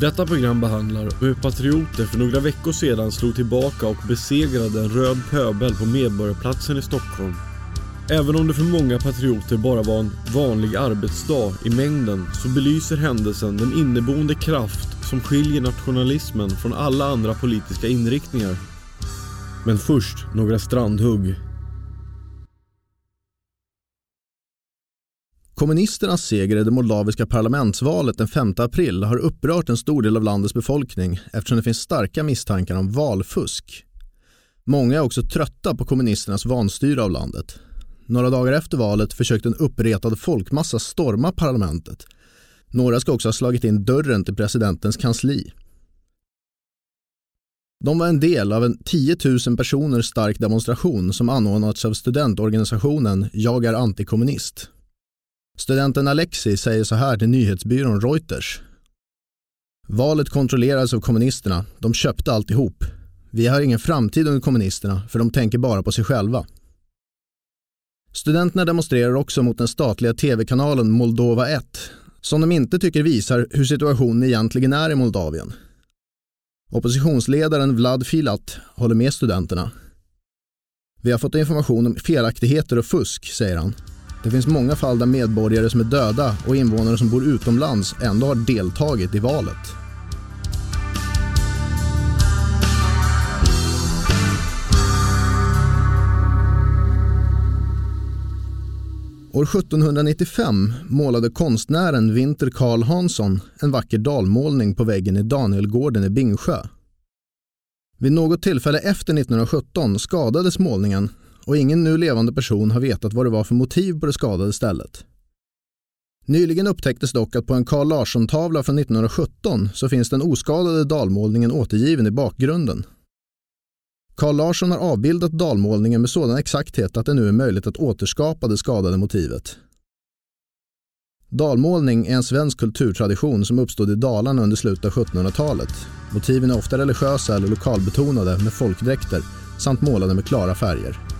Detta program behandlar hur patrioter för några veckor sedan slog tillbaka och besegrade en röd pöbel på Medborgarplatsen i Stockholm. Även om det för många patrioter bara var en vanlig arbetsdag i mängden så belyser händelsen den inneboende kraft som skiljer nationalismen från alla andra politiska inriktningar. Men först några strandhugg. Kommunisternas seger i det moldaviska parlamentsvalet den 5 april har upprört en stor del av landets befolkning eftersom det finns starka misstankar om valfusk. Många är också trötta på kommunisternas vanstyre av landet. Några dagar efter valet försökte en uppretad folkmassa storma parlamentet. Några ska också ha slagit in dörren till presidentens kansli. De var en del av en 10 000 personer stark demonstration som anordnats av studentorganisationen Jag är antikommunist. Studenten Alexi säger så här till nyhetsbyrån Reuters. Valet kontrollerades av kommunisterna. De köpte alltihop. Vi har ingen framtid under kommunisterna för de tänker bara på sig själva. Studenterna demonstrerar också mot den statliga tv-kanalen Moldova 1 som de inte tycker visar hur situationen egentligen är i Moldavien. Oppositionsledaren Vlad Filat håller med studenterna. Vi har fått information om felaktigheter och fusk, säger han. Det finns många fall där medborgare som är döda och invånare som bor utomlands ändå har deltagit i valet. År 1795 målade konstnären Winter Karl Hansson en vacker dalmålning på väggen i Danielgården i Bingsjö. Vid något tillfälle efter 1917 skadades målningen och ingen nu levande person har vetat vad det var för motiv på det skadade stället. Nyligen upptäcktes dock att på en Carl Larsson-tavla från 1917 så finns den oskadade dalmålningen återgiven i bakgrunden. Carl Larsson har avbildat dalmålningen med sådan exakthet att det nu är möjligt att återskapa det skadade motivet. Dalmålning är en svensk kulturtradition som uppstod i Dalarna under slutet av 1700-talet. Motiven är ofta religiösa eller lokalbetonade med folkdräkter samt målade med klara färger.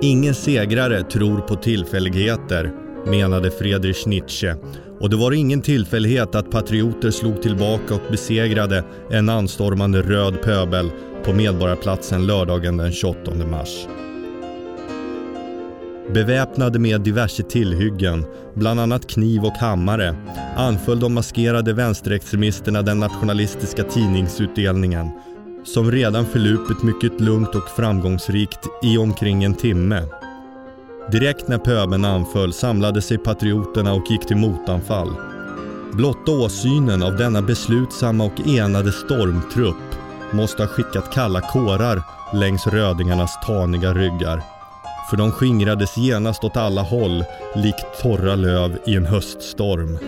Ingen segrare tror på tillfälligheter, menade Friedrich Nietzsche. Och det var ingen tillfällighet att patrioter slog tillbaka och besegrade en anstormande röd pöbel på Medborgarplatsen lördagen den 28 mars. Beväpnade med diverse tillhyggen, bland annat kniv och hammare, anföll de maskerade vänsterextremisterna den nationalistiska tidningsutdelningen som redan förlupit mycket lugnt och framgångsrikt i omkring en timme. Direkt när pöbeln anföll samlade sig patrioterna och gick till motanfall. Blotta åsynen av denna beslutsamma och enade stormtrupp måste ha skickat kalla kårar längs rödingarnas taniga ryggar. För de skingrades genast åt alla håll likt torra löv i en höststorm.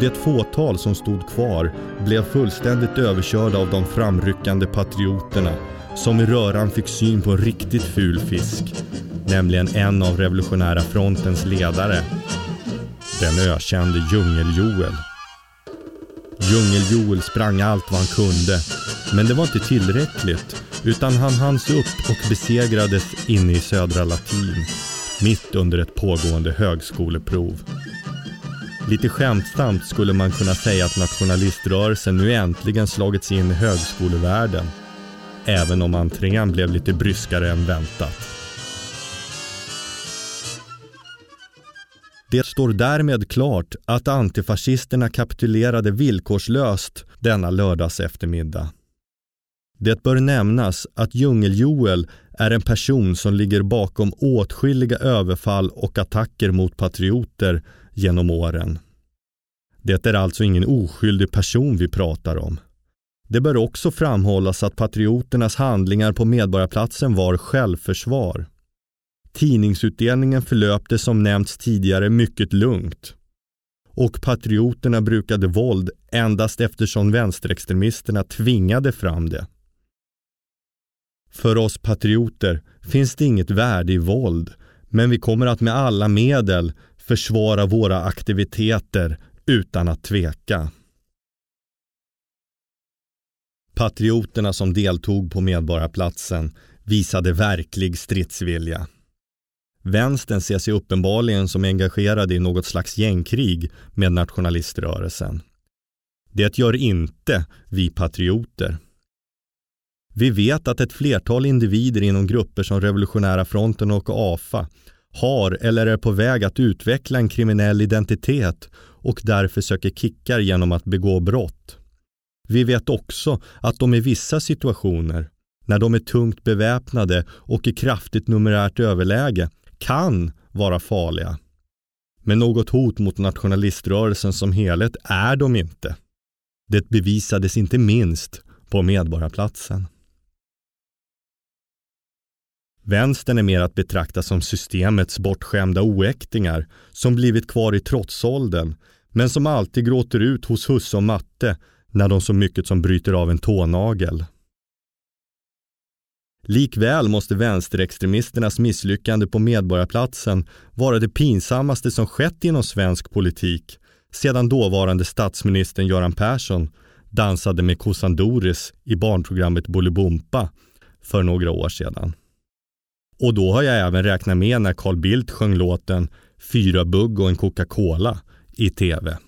Det fåtal som stod kvar blev fullständigt överkörda av de framryckande patrioterna som i röran fick syn på en riktigt ful fisk. Nämligen en av Revolutionära frontens ledare. Den ökände Djungel-Joel. Djungel-Joel sprang allt vad han kunde. Men det var inte tillräckligt utan han hanns upp och besegrades inne i Södra Latin. Mitt under ett pågående högskoleprov. Lite skämtsamt skulle man kunna säga att nationaliströrelsen nu äntligen slagits in i högskolevärlden även om entrén blev lite bryskare än väntat. Det står därmed klart att antifascisterna kapitulerade villkorslöst denna lördags eftermiddag. Det bör nämnas att Djungel-Joel är en person som ligger bakom åtskilliga överfall och attacker mot patrioter genom åren. Det är alltså ingen oskyldig person vi pratar om. Det bör också framhållas att patrioternas handlingar på Medborgarplatsen var självförsvar. Tidningsutdelningen förlöpte som nämnts tidigare mycket lugnt. Och patrioterna brukade våld endast eftersom vänsterextremisterna tvingade fram det. För oss patrioter finns det inget värde i våld, men vi kommer att med alla medel försvara våra aktiviteter utan att tveka. Patrioterna som deltog på Medborgarplatsen visade verklig stridsvilja. Vänstern ser sig uppenbarligen som engagerade i något slags gängkrig med nationaliströrelsen. Det gör inte vi patrioter. Vi vet att ett flertal individer inom grupper som Revolutionära fronten och AFA har eller är på väg att utveckla en kriminell identitet och därför söker kickar genom att begå brott. Vi vet också att de i vissa situationer, när de är tungt beväpnade och i kraftigt numerärt överläge, kan vara farliga. Men något hot mot nationaliströrelsen som helhet är de inte. Det bevisades inte minst på Medborgarplatsen. Vänstern är mer att betrakta som systemets bortskämda oäktingar som blivit kvar i trotsåldern men som alltid gråter ut hos husse och matte när de så mycket som bryter av en tånagel. Likväl måste vänsterextremisternas misslyckande på Medborgarplatsen vara det pinsammaste som skett inom svensk politik sedan dåvarande statsministern Göran Persson dansade med kossan Doris i barnprogrammet Bolibompa för några år sedan. Och då har jag även räknat med när Carl Bildt sjöng låten Fyra bugg och en Coca-Cola i tv.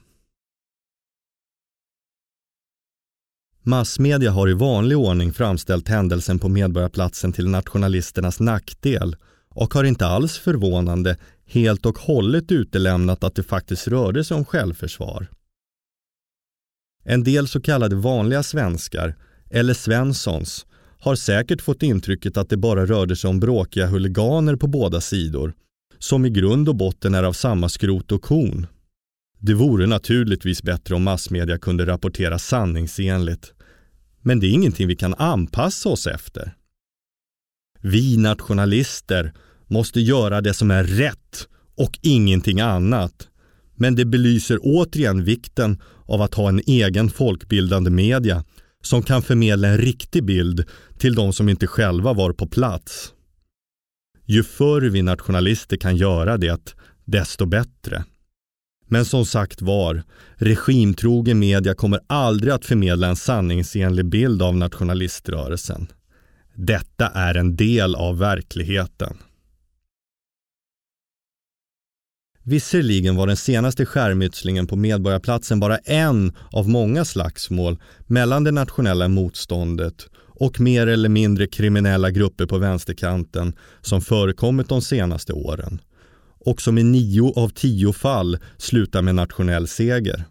Massmedia har i vanlig ordning framställt händelsen på Medborgarplatsen till nationalisternas nackdel och har inte alls förvånande helt och hållet utelämnat att det faktiskt rörde sig om självförsvar. En del så kallade vanliga svenskar, eller Svenssons, har säkert fått intrycket att det bara rörde sig om bråkiga huliganer på båda sidor, som i grund och botten är av samma skrot och korn. Det vore naturligtvis bättre om massmedia kunde rapportera sanningsenligt. Men det är ingenting vi kan anpassa oss efter. Vi nationalister måste göra det som är rätt och ingenting annat. Men det belyser återigen vikten av att ha en egen folkbildande media som kan förmedla en riktig bild till de som inte själva var på plats. Ju förr vi nationalister kan göra det, desto bättre. Men som sagt var, regimtrogen media kommer aldrig att förmedla en sanningsenlig bild av nationaliströrelsen. Detta är en del av verkligheten. Visserligen var den senaste skärmytslingen på Medborgarplatsen bara en av många slagsmål mellan det nationella motståndet och mer eller mindre kriminella grupper på vänsterkanten som förekommit de senaste åren och som i nio av tio fall slutar med nationell seger.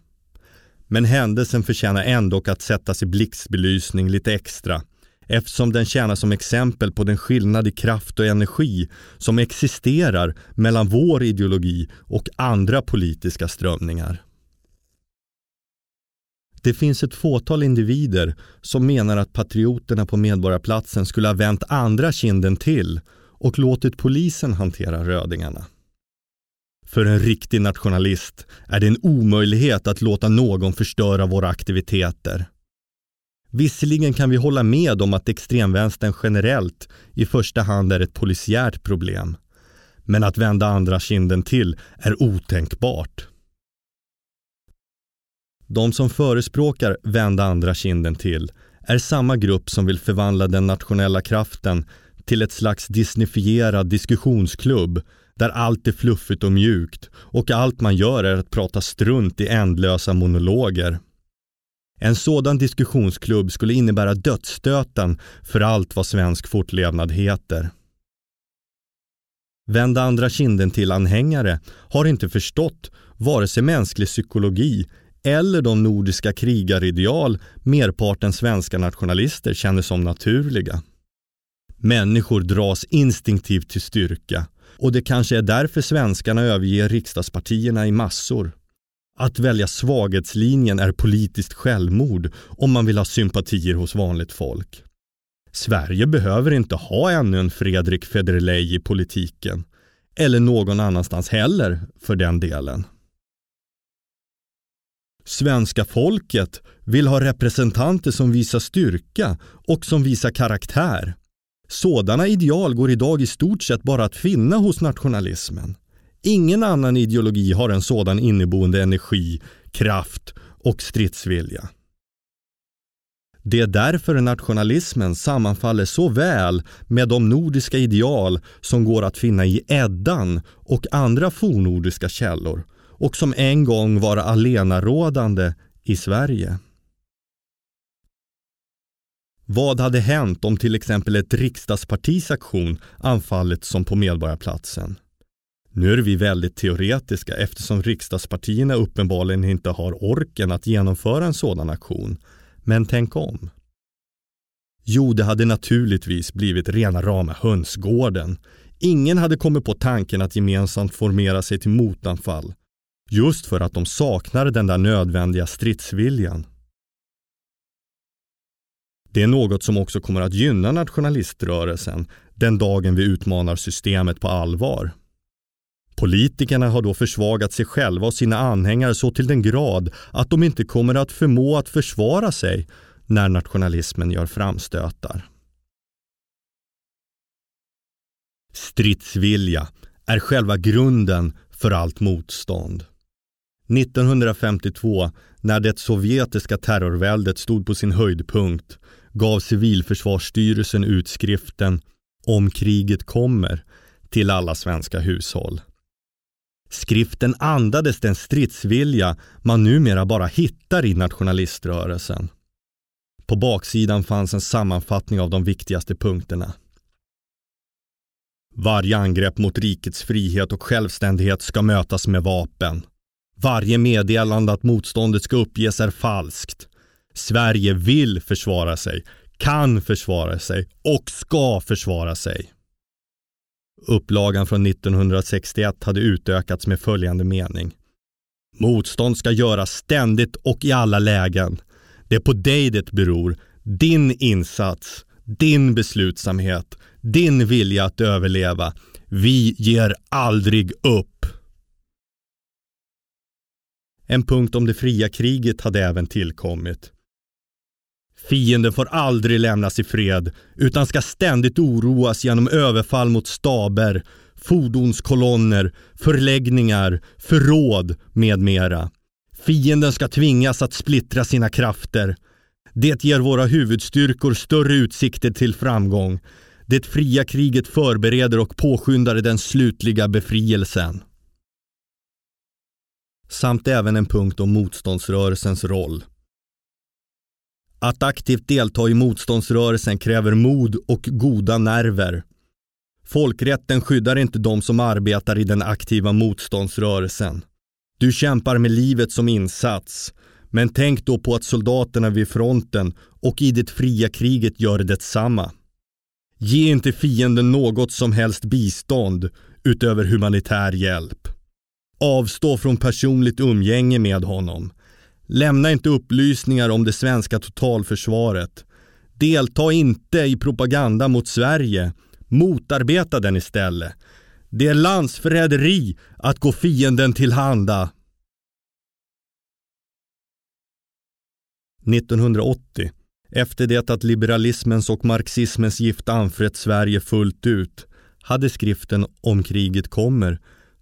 Men händelsen förtjänar ändå att sättas i blixtbelysning lite extra eftersom den tjänar som exempel på den skillnad i kraft och energi som existerar mellan vår ideologi och andra politiska strömningar. Det finns ett fåtal individer som menar att patrioterna på Medborgarplatsen skulle ha vänt andra kinden till och låtit polisen hantera rödingarna. För en riktig nationalist är det en omöjlighet att låta någon förstöra våra aktiviteter. Visserligen kan vi hålla med om att extremvänstern generellt i första hand är ett polisiärt problem. Men att vända andra kinden till är otänkbart. De som förespråkar vända andra kinden till är samma grupp som vill förvandla den nationella kraften till ett slags disneyfierad diskussionsklubb där allt är fluffigt och mjukt och allt man gör är att prata strunt i ändlösa monologer. En sådan diskussionsklubb skulle innebära dödsstöten för allt vad svensk fortlevnad heter. Vända andra kinden till anhängare har inte förstått vare sig mänsklig psykologi eller de nordiska krigarideal merparten svenska nationalister känner som naturliga. Människor dras instinktivt till styrka och det kanske är därför svenskarna överger riksdagspartierna i massor. Att välja svaghetslinjen är politiskt självmord om man vill ha sympatier hos vanligt folk. Sverige behöver inte ha ännu en Fredrik Federley i politiken. Eller någon annanstans heller, för den delen. Svenska folket vill ha representanter som visar styrka och som visar karaktär. Sådana ideal går idag i stort sett bara att finna hos nationalismen. Ingen annan ideologi har en sådan inneboende energi, kraft och stridsvilja. Det är därför nationalismen sammanfaller så väl med de nordiska ideal som går att finna i Eddan och andra fornordiska källor och som en gång var allenarådande i Sverige. Vad hade hänt om till exempel ett riksdagspartis aktion anfallit som på Medborgarplatsen? Nu är vi väldigt teoretiska eftersom riksdagspartierna uppenbarligen inte har orken att genomföra en sådan aktion. Men tänk om. Jo, det hade naturligtvis blivit rena rama hönsgården. Ingen hade kommit på tanken att gemensamt formera sig till motanfall. Just för att de saknade den där nödvändiga stridsviljan. Det är något som också kommer att gynna nationaliströrelsen den dagen vi utmanar systemet på allvar. Politikerna har då försvagat sig själva och sina anhängare så till den grad att de inte kommer att förmå att försvara sig när nationalismen gör framstötar. Stridsvilja är själva grunden för allt motstånd. 1952, när det sovjetiska terrorväldet stod på sin höjdpunkt, gav Civilförsvarsstyrelsen utskriften Om kriget kommer till alla svenska hushåll. Skriften andades den stridsvilja man numera bara hittar i nationaliströrelsen. På baksidan fanns en sammanfattning av de viktigaste punkterna. Varje angrepp mot rikets frihet och självständighet ska mötas med vapen. Varje meddelande att motståndet ska uppges är falskt. Sverige vill försvara sig, kan försvara sig och ska försvara sig. Upplagan från 1961 hade utökats med följande mening. Motstånd ska göras ständigt och i alla lägen. Det är på dig det beror, din insats, din beslutsamhet, din vilja att överleva. Vi ger aldrig upp. En punkt om det fria kriget hade även tillkommit. Fienden får aldrig lämnas i fred utan ska ständigt oroas genom överfall mot staber, fordonskolonner, förläggningar, förråd med mera. Fienden ska tvingas att splittra sina krafter. Det ger våra huvudstyrkor större utsikter till framgång. Det fria kriget förbereder och påskyndar den slutliga befrielsen. Samt även en punkt om motståndsrörelsens roll. Att aktivt delta i motståndsrörelsen kräver mod och goda nerver. Folkrätten skyddar inte de som arbetar i den aktiva motståndsrörelsen. Du kämpar med livet som insats. Men tänk då på att soldaterna vid fronten och i det fria kriget gör detsamma. Ge inte fienden något som helst bistånd utöver humanitär hjälp. Avstå från personligt umgänge med honom. Lämna inte upplysningar om det svenska totalförsvaret. Delta inte i propaganda mot Sverige. Motarbeta den istället. Det är landsförräderi att gå fienden till handa. 1980, efter det att liberalismens och marxismens gift anfrätt Sverige fullt ut, hade skriften Om kriget kommer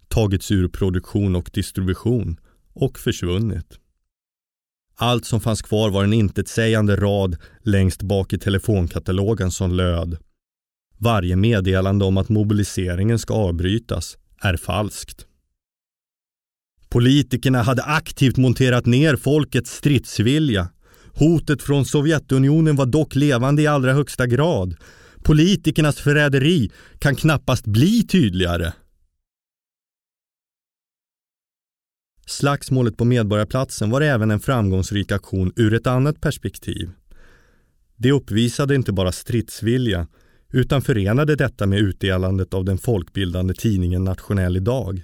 tagits ur produktion och distribution och försvunnit. Allt som fanns kvar var en intetsägande rad längst bak i telefonkatalogen som löd Varje meddelande om att mobiliseringen ska avbrytas är falskt. Politikerna hade aktivt monterat ner folkets stridsvilja. Hotet från Sovjetunionen var dock levande i allra högsta grad. Politikernas förräderi kan knappast bli tydligare. Slagsmålet på Medborgarplatsen var även en framgångsrik aktion ur ett annat perspektiv. Det uppvisade inte bara stridsvilja utan förenade detta med utdelandet av den folkbildande tidningen Nationell idag.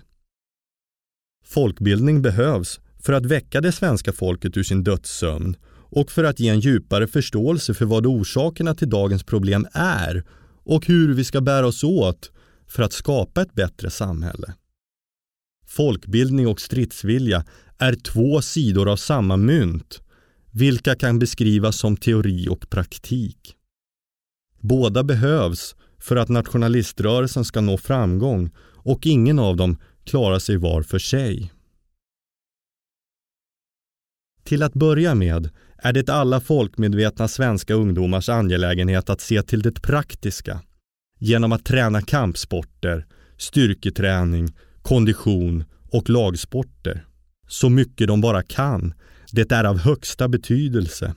Folkbildning behövs för att väcka det svenska folket ur sin dödssömn och för att ge en djupare förståelse för vad orsakerna till dagens problem är och hur vi ska bära oss åt för att skapa ett bättre samhälle. Folkbildning och stridsvilja är två sidor av samma mynt, vilka kan beskrivas som teori och praktik. Båda behövs för att nationaliströrelsen ska nå framgång och ingen av dem klarar sig var för sig. Till att börja med är det alla folkmedvetna svenska ungdomars angelägenhet att se till det praktiska genom att träna kampsporter, styrketräning, kondition och lagsporter. Så mycket de bara kan. Det är av högsta betydelse.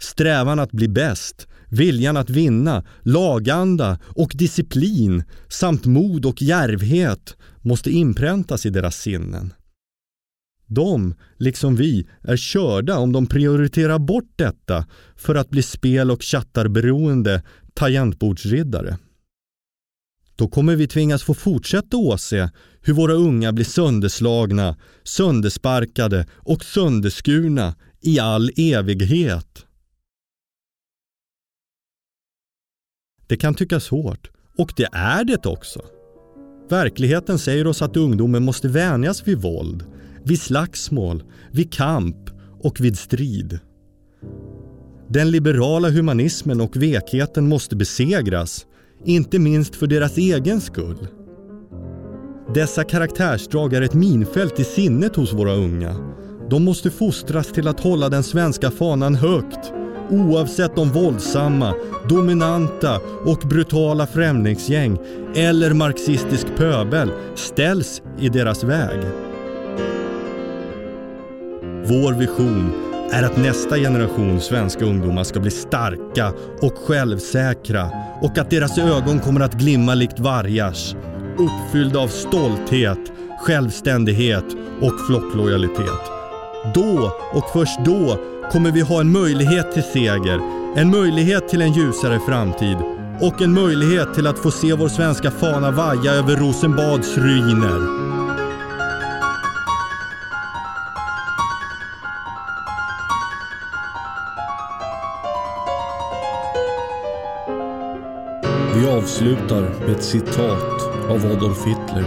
Strävan att bli bäst, viljan att vinna, laganda och disciplin samt mod och järvhet måste inpräntas i deras sinnen. De, liksom vi, är körda om de prioriterar bort detta för att bli spel och chattarberoende tangentbordsriddare. Då kommer vi tvingas få fortsätta åse hur våra unga blir sönderslagna, söndersparkade och sönderskurna i all evighet. Det kan tyckas hårt, och det är det också. Verkligheten säger oss att ungdomen måste vänjas vid våld, vid slagsmål, vid kamp och vid strid. Den liberala humanismen och vekheten måste besegras, inte minst för deras egen skull. Dessa karaktärsdrag är ett minfält i sinnet hos våra unga. De måste fostras till att hålla den svenska fanan högt oavsett om våldsamma, dominanta och brutala främlingsgäng eller marxistisk pöbel ställs i deras väg. Vår vision är att nästa generation svenska ungdomar ska bli starka och självsäkra och att deras ögon kommer att glimma likt vargars, uppfyllda av stolthet, självständighet och flocklojalitet. Då och först då kommer vi ha en möjlighet till seger, en möjlighet till en ljusare framtid och en möjlighet till att få se vår svenska fana vaja över Rosenbads ruiner. Avslutar med ett citat av Adolf Hitler.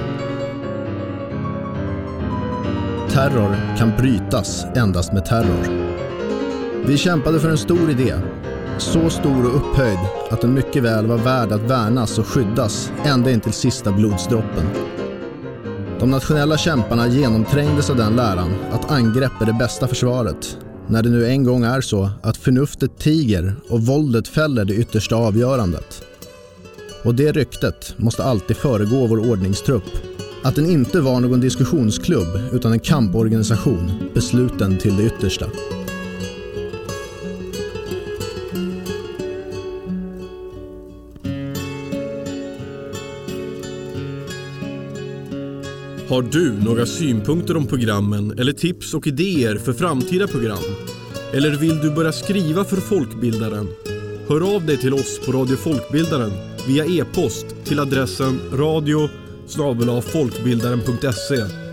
Terror kan brytas endast med terror. Vi kämpade för en stor idé. Så stor och upphöjd att den mycket väl var värd att värnas och skyddas ända in till sista blodsdroppen. De nationella kämparna genomträngdes av den läran att angrepp är det bästa försvaret när det nu en gång är så att förnuftet tiger och våldet fäller det yttersta avgörandet. Och det ryktet måste alltid föregå vår ordningstrupp. Att den inte var någon diskussionsklubb utan en kamporganisation besluten till det yttersta. Har du några synpunkter om programmen eller tips och idéer för framtida program? Eller vill du börja skriva för Folkbildaren? Hör av dig till oss på Radio Folkbildaren via e-post till adressen radio folkbildaren.se